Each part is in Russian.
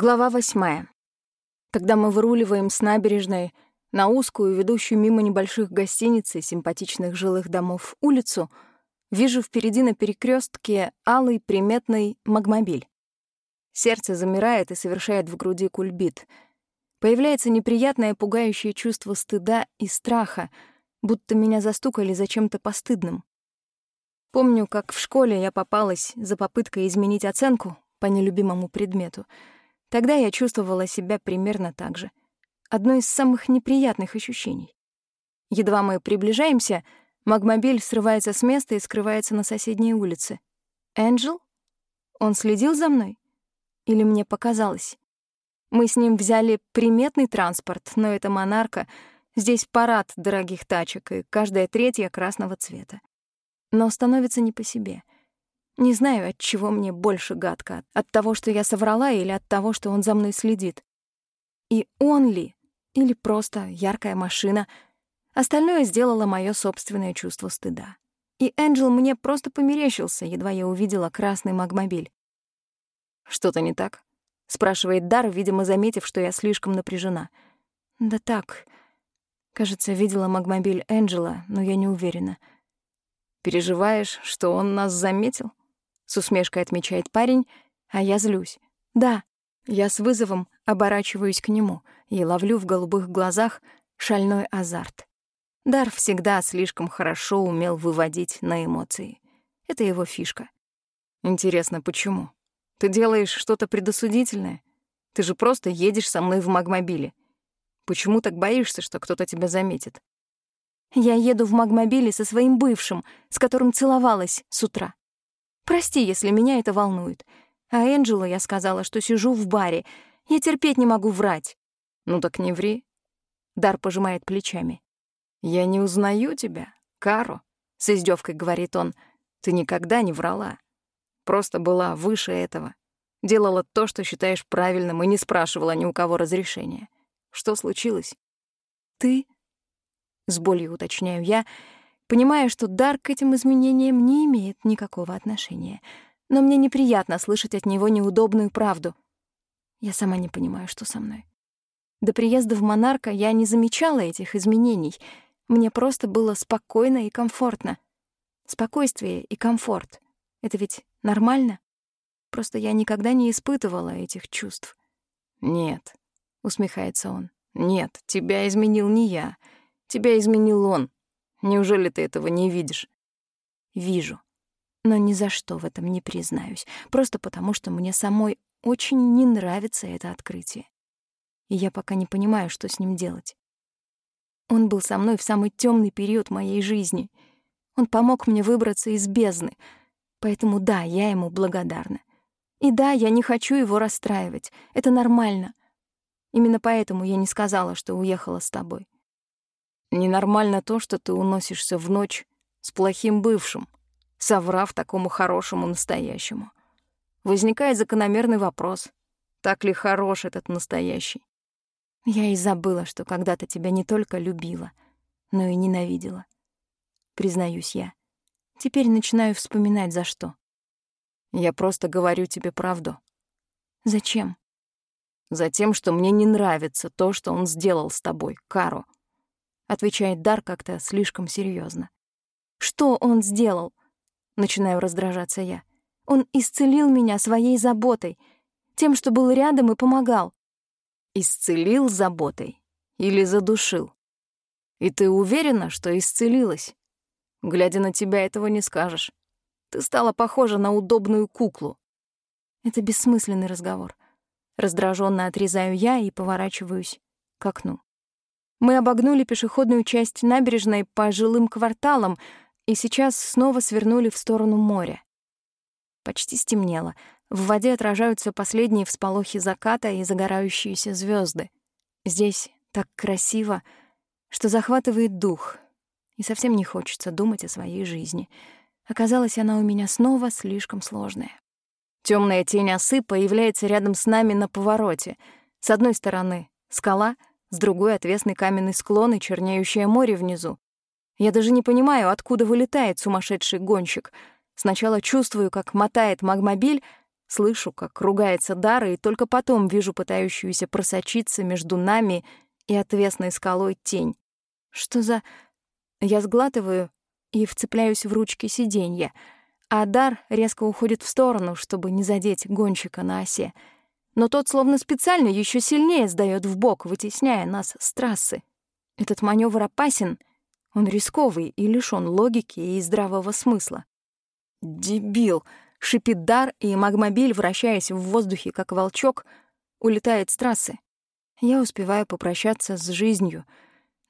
Глава восьмая. Когда мы выруливаем с набережной на узкую, ведущую мимо небольших гостиниц и симпатичных жилых домов улицу, вижу впереди на перекрестке алый приметный магмобиль. Сердце замирает и совершает в груди кульбит. Появляется неприятное пугающее чувство стыда и страха, будто меня застукали за чем-то постыдным. Помню, как в школе я попалась за попыткой изменить оценку по нелюбимому предмету. Тогда я чувствовала себя примерно так же. Одно из самых неприятных ощущений. Едва мы приближаемся, магмобиль срывается с места и скрывается на соседней улице. Энджел? Он следил за мной? Или мне показалось? Мы с ним взяли приметный транспорт, но это монарка. Здесь парад дорогих тачек, и каждая третья красного цвета но становится не по себе. Не знаю, от чего мне больше гадко, от того, что я соврала, или от того, что он за мной следит. И он ли, или просто яркая машина, остальное сделало мое собственное чувство стыда. И Энджел мне просто померещился, едва я увидела красный магмобиль. «Что-то не так?» — спрашивает Дар, видимо, заметив, что я слишком напряжена. «Да так. Кажется, видела магмобиль Энджела, но я не уверена». Переживаешь, что он нас заметил? С усмешкой отмечает парень, а я злюсь. Да, я с вызовом оборачиваюсь к нему и ловлю в голубых глазах шальной азарт. Дар всегда слишком хорошо умел выводить на эмоции. Это его фишка. Интересно, почему? Ты делаешь что-то предосудительное? Ты же просто едешь со мной в магмобиле. Почему так боишься, что кто-то тебя заметит? Я еду в магмобиле со своим бывшим, с которым целовалась с утра. Прости, если меня это волнует. А Энджелу я сказала, что сижу в баре. Я терпеть не могу врать. Ну так не ври. Дар пожимает плечами. Я не узнаю тебя, Каро, с издевкой говорит он. Ты никогда не врала. Просто была выше этого. Делала то, что считаешь правильным, и не спрашивала ни у кого разрешения. Что случилось? Ты с болью уточняю я, понимая, что дар к этим изменениям не имеет никакого отношения. Но мне неприятно слышать от него неудобную правду. Я сама не понимаю, что со мной. До приезда в Монарка я не замечала этих изменений. Мне просто было спокойно и комфортно. Спокойствие и комфорт — это ведь нормально? Просто я никогда не испытывала этих чувств. «Нет», — усмехается он, — «нет, тебя изменил не я. Тебя изменил он. Неужели ты этого не видишь? Вижу. Но ни за что в этом не признаюсь. Просто потому, что мне самой очень не нравится это открытие. И я пока не понимаю, что с ним делать. Он был со мной в самый темный период моей жизни. Он помог мне выбраться из бездны. Поэтому да, я ему благодарна. И да, я не хочу его расстраивать. Это нормально. Именно поэтому я не сказала, что уехала с тобой. Ненормально то, что ты уносишься в ночь с плохим бывшим, соврав такому хорошему настоящему. Возникает закономерный вопрос, так ли хорош этот настоящий? Я и забыла, что когда-то тебя не только любила, но и ненавидела. Признаюсь я. Теперь начинаю вспоминать, за что. Я просто говорю тебе правду. Зачем? Затем, что мне не нравится то, что он сделал с тобой, Каро отвечает Дар как-то слишком серьезно. Что он сделал? Начинаю раздражаться я. Он исцелил меня своей заботой, тем, что был рядом и помогал. Исцелил заботой или задушил? И ты уверена, что исцелилась? Глядя на тебя, этого не скажешь. Ты стала похожа на удобную куклу. Это бессмысленный разговор. Раздраженно отрезаю я и поворачиваюсь к окну. Мы обогнули пешеходную часть набережной по жилым кварталам и сейчас снова свернули в сторону моря. Почти стемнело. В воде отражаются последние всполохи заката и загорающиеся звезды. Здесь так красиво, что захватывает дух, и совсем не хочется думать о своей жизни. Оказалось, она у меня снова слишком сложная. Темная тень осы появляется рядом с нами на повороте. С одной стороны — скала — с другой — отвесный каменный склон и чернеющее море внизу. Я даже не понимаю, откуда вылетает сумасшедший гонщик. Сначала чувствую, как мотает магмобиль, Слышу, как ругается Дара, и только потом вижу пытающуюся просочиться между нами и отвесной скалой тень. Что за... Я сглатываю и вцепляюсь в ручки сиденья, а Дар резко уходит в сторону, чтобы не задеть гонщика на осе. Но тот словно специально еще сильнее сдаёт в бок, вытесняя нас с трассы. Этот маневр опасен, он рисковый и лишён логики и здравого смысла. «Дебил!» — шипит Дар, и магмобиль, вращаясь в воздухе, как волчок, улетает с трассы. Я успеваю попрощаться с жизнью,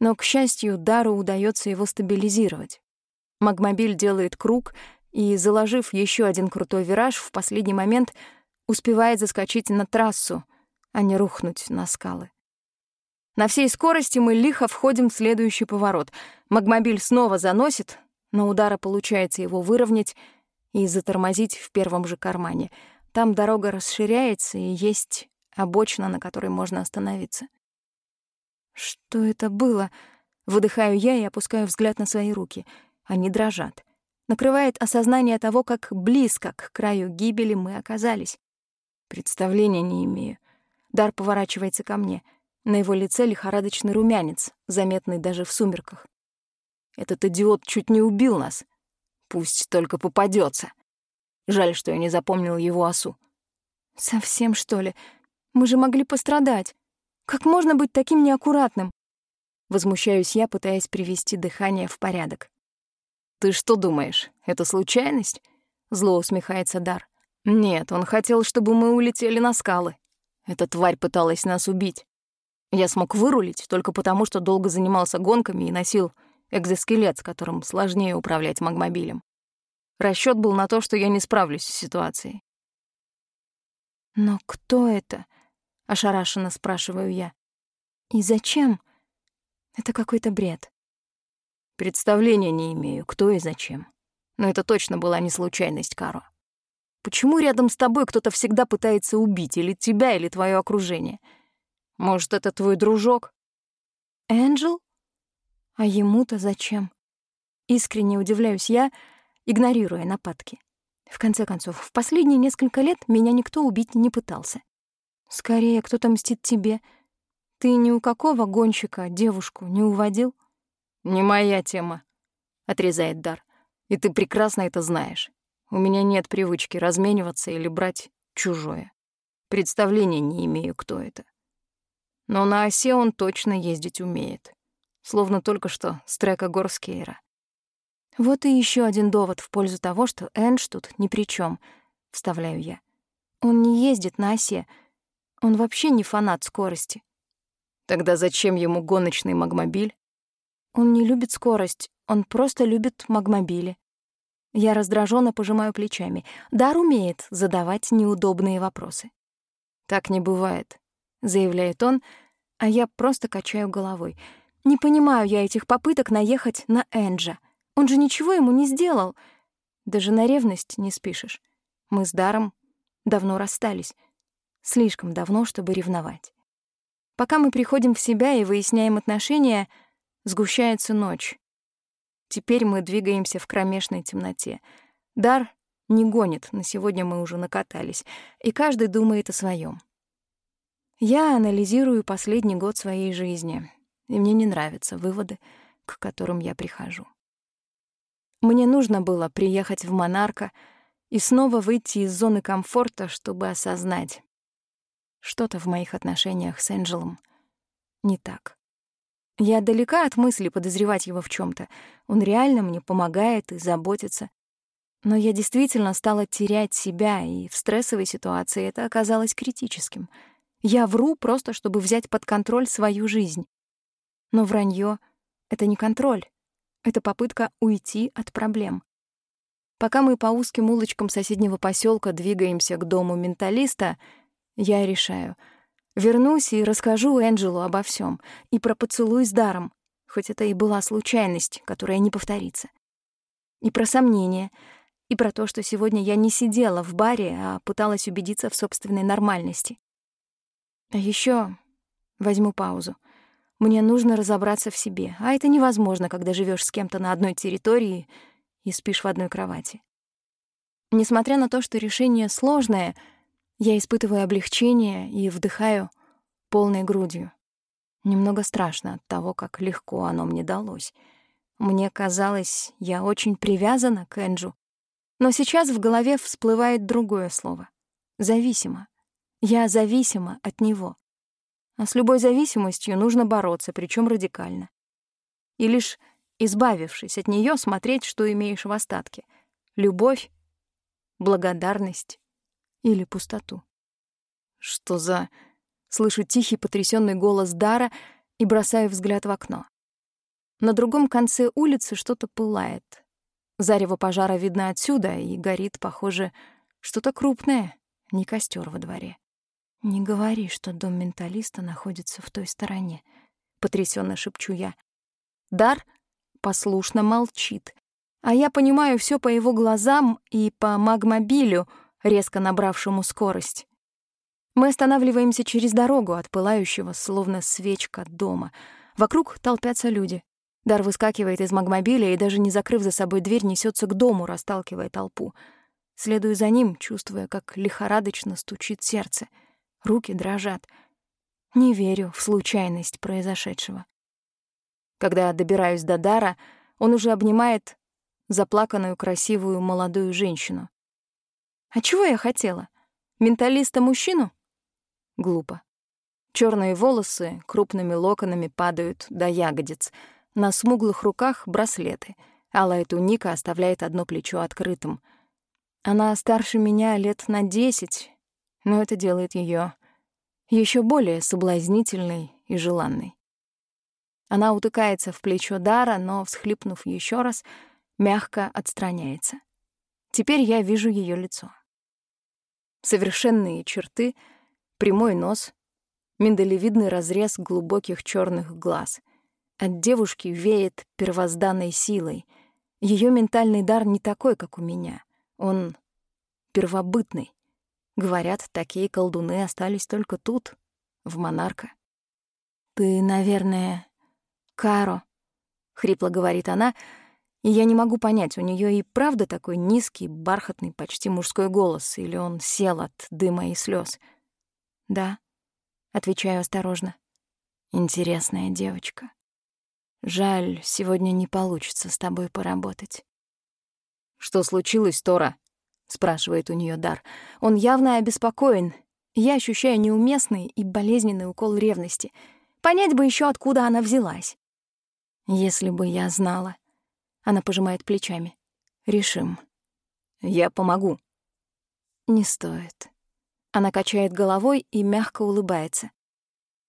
но, к счастью, Дару удается его стабилизировать. Магмобиль делает круг и, заложив еще один крутой вираж, в последний момент успевает заскочить на трассу, а не рухнуть на скалы. На всей скорости мы лихо входим в следующий поворот. Магмобиль снова заносит, но удара получается его выровнять и затормозить в первом же кармане. Там дорога расширяется, и есть обочина, на которой можно остановиться. Что это было? Выдыхаю я и опускаю взгляд на свои руки. Они дрожат. Накрывает осознание того, как близко к краю гибели мы оказались. Представления не имею. Дар поворачивается ко мне. На его лице лихорадочный румянец, заметный даже в сумерках. Этот идиот чуть не убил нас. Пусть только попадется. Жаль, что я не запомнил его осу. Совсем, что ли? Мы же могли пострадать. Как можно быть таким неаккуратным? Возмущаюсь я, пытаясь привести дыхание в порядок. «Ты что думаешь, это случайность?» — зло усмехается Дар. «Нет, он хотел, чтобы мы улетели на скалы. Эта тварь пыталась нас убить. Я смог вырулить только потому, что долго занимался гонками и носил экзоскелет, с которым сложнее управлять магмобилем. Расчет был на то, что я не справлюсь с ситуацией. «Но кто это?» — ошарашенно спрашиваю я. «И зачем?» Это какой-то бред. Представления не имею, кто и зачем. Но это точно была не случайность, Каро. Почему рядом с тобой кто-то всегда пытается убить или тебя, или твое окружение? Может, это твой дружок? Энджел? А ему-то зачем? Искренне удивляюсь я, игнорируя нападки. В конце концов, в последние несколько лет меня никто убить не пытался. Скорее, кто-то мстит тебе. Ты ни у какого гонщика девушку не уводил? «Не моя тема», — отрезает Дар. «И ты прекрасно это знаешь. У меня нет привычки размениваться или брать чужое. Представления не имею, кто это. Но на осе он точно ездить умеет. Словно только что с трека Горскейра. Вот и еще один довод в пользу того, что Эндж тут ни при чем, вставляю я. Он не ездит на осе. Он вообще не фанат скорости. Тогда зачем ему гоночный магмобиль? Он не любит скорость, он просто любит магмобили. Я раздраженно пожимаю плечами. Дар умеет задавать неудобные вопросы. «Так не бывает», — заявляет он, а я просто качаю головой. Не понимаю я этих попыток наехать на Энджа. Он же ничего ему не сделал. Даже на ревность не спишешь. Мы с Даром давно расстались. Слишком давно, чтобы ревновать. Пока мы приходим в себя и выясняем отношения — Сгущается ночь. Теперь мы двигаемся в кромешной темноте. Дар не гонит, на сегодня мы уже накатались, и каждый думает о своем. Я анализирую последний год своей жизни, и мне не нравятся выводы, к которым я прихожу. Мне нужно было приехать в Монарка и снова выйти из зоны комфорта, чтобы осознать, что-то в моих отношениях с Энджелом не так. Я далека от мысли подозревать его в чем то Он реально мне помогает и заботится. Но я действительно стала терять себя, и в стрессовой ситуации это оказалось критическим. Я вру просто, чтобы взять под контроль свою жизнь. Но вранье — это не контроль. Это попытка уйти от проблем. Пока мы по узким улочкам соседнего поселка двигаемся к дому менталиста, я решаю — Вернусь и расскажу Энджелу обо всем и про поцелуй с даром, хоть это и была случайность, которая не повторится. И про сомнения, и про то, что сегодня я не сидела в баре, а пыталась убедиться в собственной нормальности. А еще возьму паузу. Мне нужно разобраться в себе, а это невозможно, когда живешь с кем-то на одной территории и спишь в одной кровати. Несмотря на то, что решение сложное — Я испытываю облегчение и вдыхаю полной грудью. Немного страшно от того, как легко оно мне далось. Мне казалось, я очень привязана к Энджу. Но сейчас в голове всплывает другое слово — зависима. Я зависима от него. А с любой зависимостью нужно бороться, причем радикально. И лишь избавившись от нее, смотреть, что имеешь в остатке — любовь, благодарность или пустоту. Что за... Слышу тихий потрясенный голос Дара и бросаю взгляд в окно. На другом конце улицы что-то пылает. Зарево пожара видно отсюда, и горит, похоже, что-то крупное, не костер во дворе. «Не говори, что дом менталиста находится в той стороне», — потрясенно шепчу я. Дар послушно молчит, а я понимаю все по его глазам и по магмобилю, резко набравшему скорость. Мы останавливаемся через дорогу от пылающего, словно свечка, дома. Вокруг толпятся люди. Дар выскакивает из магмобиля и, даже не закрыв за собой дверь, несется к дому, расталкивая толпу. Следую за ним, чувствуя, как лихорадочно стучит сердце. Руки дрожат. Не верю в случайность произошедшего. Когда добираюсь до Дара, он уже обнимает заплаканную красивую молодую женщину. А чего я хотела? Менталиста-мужчину? Глупо. Черные волосы крупными локонами падают до ягодиц. На смуглых руках браслеты. Алая туника оставляет одно плечо открытым. Она старше меня лет на десять, но это делает ее еще более соблазнительной и желанной. Она утыкается в плечо Дара, но, всхлипнув еще раз, мягко отстраняется. Теперь я вижу ее лицо. Совершенные черты, прямой нос, миндалевидный разрез глубоких черных глаз. От девушки веет первозданной силой. Ее ментальный дар не такой, как у меня. Он первобытный. Говорят, такие колдуны остались только тут, в Монарка. «Ты, наверное, Каро», — хрипло говорит она, — и я не могу понять, у нее и правда такой низкий, бархатный, почти мужской голос, или он сел от дыма и слез. «Да», — отвечаю осторожно. «Интересная девочка. Жаль, сегодня не получится с тобой поработать». «Что случилось, Тора?» — спрашивает у нее Дар. Он явно обеспокоен. Я ощущаю неуместный и болезненный укол ревности. Понять бы еще, откуда она взялась. Если бы я знала. Она пожимает плечами. Решим. Я помогу. Не стоит. Она качает головой и мягко улыбается.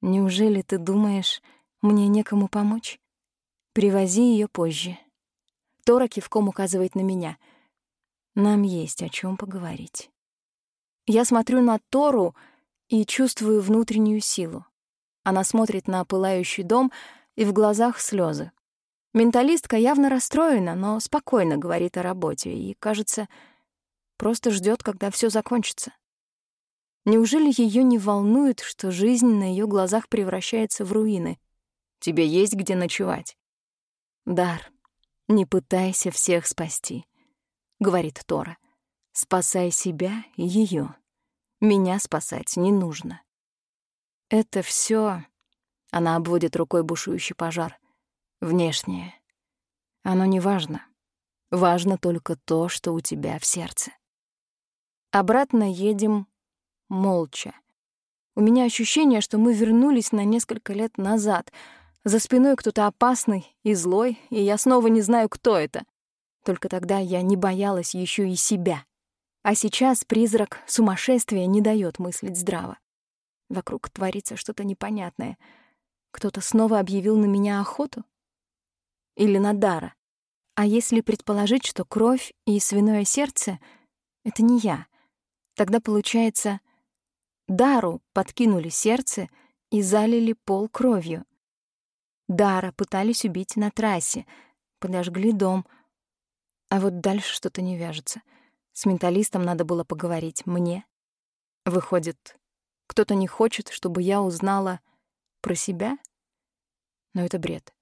Неужели ты думаешь, мне некому помочь? Привози ее позже. Тора кивком указывает на меня. Нам есть о чем поговорить. Я смотрю на Тору и чувствую внутреннюю силу. Она смотрит на пылающий дом, и в глазах слезы. Менталистка явно расстроена, но спокойно говорит о работе и, кажется, просто ждет, когда все закончится. Неужели ее не волнует, что жизнь на ее глазах превращается в руины? Тебе есть где ночевать. Дар, не пытайся всех спасти, говорит Тора. Спасай себя и ее. Меня спасать не нужно. Это все. Она обводит рукой бушующий пожар внешнее. Оно не важно. Важно только то, что у тебя в сердце. Обратно едем молча. У меня ощущение, что мы вернулись на несколько лет назад. За спиной кто-то опасный и злой, и я снова не знаю, кто это. Только тогда я не боялась еще и себя. А сейчас призрак сумасшествия не дает мыслить здраво. Вокруг творится что-то непонятное. Кто-то снова объявил на меня охоту? Или Надара. А если предположить, что кровь и свиное сердце — это не я, тогда, получается, Дару подкинули сердце и залили пол кровью. Дара пытались убить на трассе, подожгли дом. А вот дальше что-то не вяжется. С менталистом надо было поговорить мне. Выходит, кто-то не хочет, чтобы я узнала про себя? Но это бред.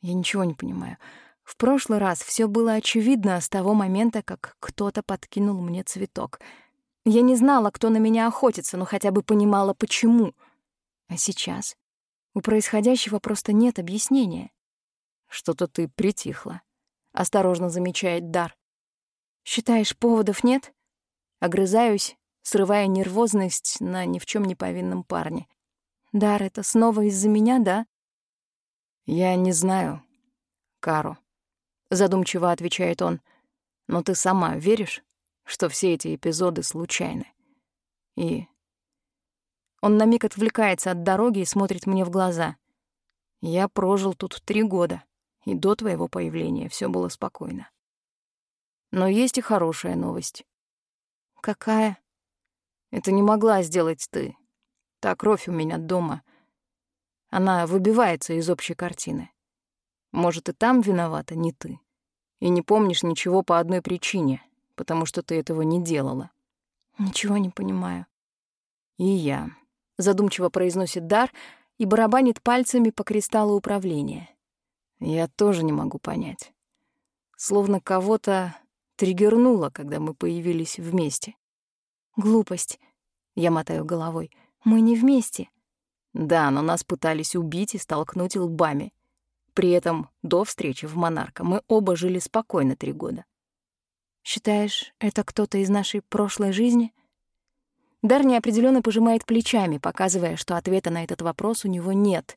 Я ничего не понимаю. В прошлый раз все было очевидно с того момента, как кто-то подкинул мне цветок. Я не знала, кто на меня охотится, но хотя бы понимала, почему. А сейчас у происходящего просто нет объяснения. Что-то ты притихла. Осторожно замечает Дар. Считаешь, поводов нет? Огрызаюсь, срывая нервозность на ни в чем не повинном парне. Дар, это снова из-за меня, да? Я не знаю, Кару. Задумчиво отвечает он. Но ты сама веришь, что все эти эпизоды случайны? И... Он на миг отвлекается от дороги и смотрит мне в глаза. Я прожил тут три года, и до твоего появления все было спокойно. Но есть и хорошая новость. Какая? Это не могла сделать ты. Та кровь у меня дома. Она выбивается из общей картины. Может, и там виновата не ты. И не помнишь ничего по одной причине, потому что ты этого не делала. Ничего не понимаю. И я. Задумчиво произносит Дар и барабанит пальцами по кристаллу управления. Я тоже не могу понять. Словно кого-то триггернуло, когда мы появились вместе. Глупость. Я мотаю головой. Мы не вместе. Да, но нас пытались убить и столкнуть лбами. При этом до встречи в Монарка мы оба жили спокойно три года. Считаешь, это кто-то из нашей прошлой жизни? Дар неопределенно пожимает плечами, показывая, что ответа на этот вопрос у него нет,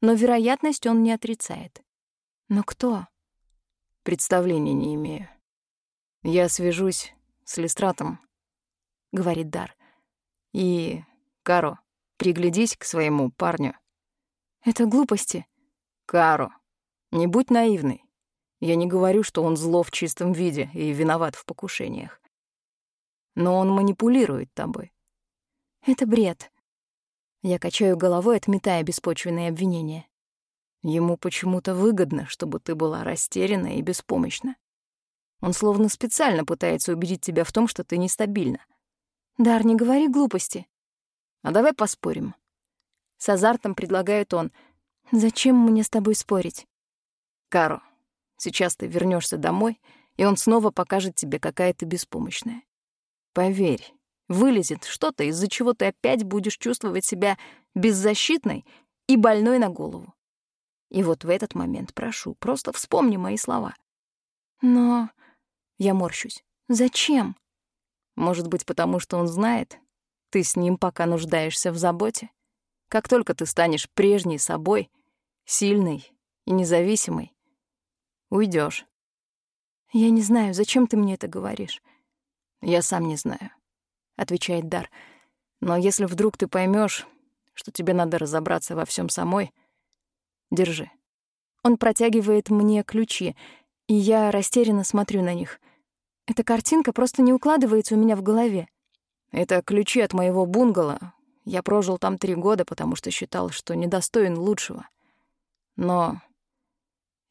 но вероятность он не отрицает. Но кто? Представления не имею. Я свяжусь с Листратом, — говорит Дар. И, Каро, приглядись к своему парню. Это глупости. Каро, не будь наивной. Я не говорю, что он зло в чистом виде и виноват в покушениях. Но он манипулирует тобой. Это бред. Я качаю головой, отметая беспочвенные обвинения. Ему почему-то выгодно, чтобы ты была растеряна и беспомощна. Он словно специально пытается убедить тебя в том, что ты нестабильна. Дар, не говори глупости. А давай поспорим. С азартом предлагает он. Зачем мне с тобой спорить? Каро, сейчас ты вернешься домой, и он снова покажет тебе, какая ты беспомощная. Поверь, вылезет что-то, из-за чего ты опять будешь чувствовать себя беззащитной и больной на голову. И вот в этот момент, прошу, просто вспомни мои слова. Но... Я морщусь. Зачем? Может быть, потому что он знает, ты с ним пока нуждаешься в заботе. Как только ты станешь прежней собой, сильной и независимой, уйдешь. Я не знаю, зачем ты мне это говоришь. Я сам не знаю, отвечает Дар. Но если вдруг ты поймешь, что тебе надо разобраться во всем самой, держи. Он протягивает мне ключи, и я растерянно смотрю на них. Эта картинка просто не укладывается у меня в голове. Это ключи от моего бунгало. Я прожил там три года, потому что считал, что недостоин лучшего. Но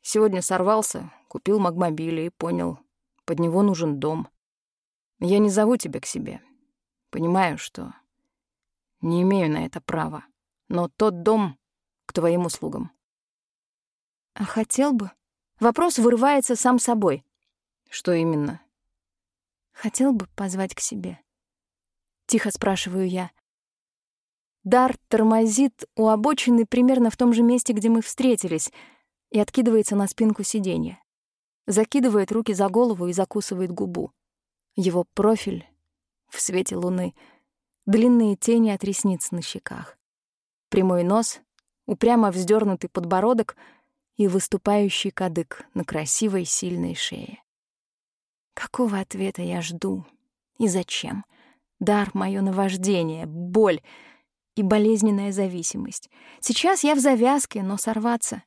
сегодня сорвался, купил магмобиль и понял, под него нужен дом. Я не зову тебя к себе. Понимаю, что не имею на это права. Но тот дом к твоим услугам. А хотел бы? Вопрос вырывается сам собой. Что именно? Хотел бы позвать к себе. Тихо спрашиваю я. Дар тормозит у обочины примерно в том же месте, где мы встретились, и откидывается на спинку сиденья. Закидывает руки за голову и закусывает губу. Его профиль в свете луны, длинные тени от ресниц на щеках. Прямой нос, упрямо вздернутый подбородок и выступающий кадык на красивой сильной шее. Какого ответа я жду? И зачем? Дар — мое наваждение, боль и болезненная зависимость. Сейчас я в завязке, но сорваться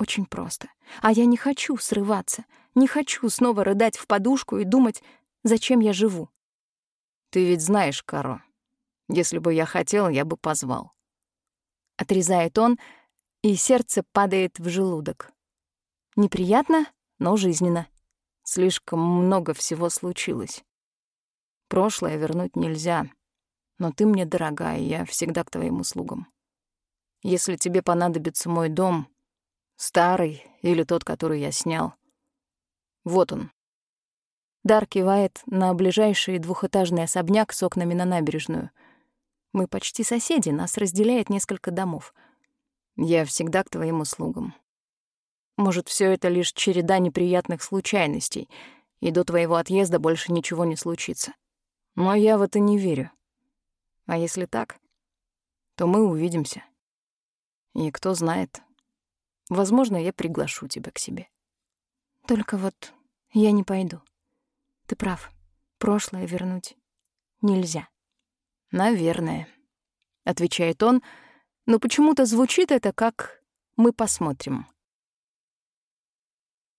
очень просто. А я не хочу срываться, не хочу снова рыдать в подушку и думать, зачем я живу. Ты ведь знаешь, Каро, если бы я хотел, я бы позвал. Отрезает он, и сердце падает в желудок. Неприятно, но жизненно. Слишком много всего случилось. Прошлое вернуть нельзя, но ты мне дорога, и я всегда к твоим услугам. Если тебе понадобится мой дом, старый или тот, который я снял, вот он, Дар кивает на ближайший двухэтажный особняк с окнами на набережную. Мы почти соседи, нас разделяет несколько домов. Я всегда к твоим услугам. Может, все это лишь череда неприятных случайностей, и до твоего отъезда больше ничего не случится. Но я в это не верю. А если так, то мы увидимся. И кто знает, возможно, я приглашу тебя к себе. Только вот я не пойду. Ты прав. Прошлое вернуть нельзя. Наверное, отвечает он, но почему-то звучит это как мы посмотрим.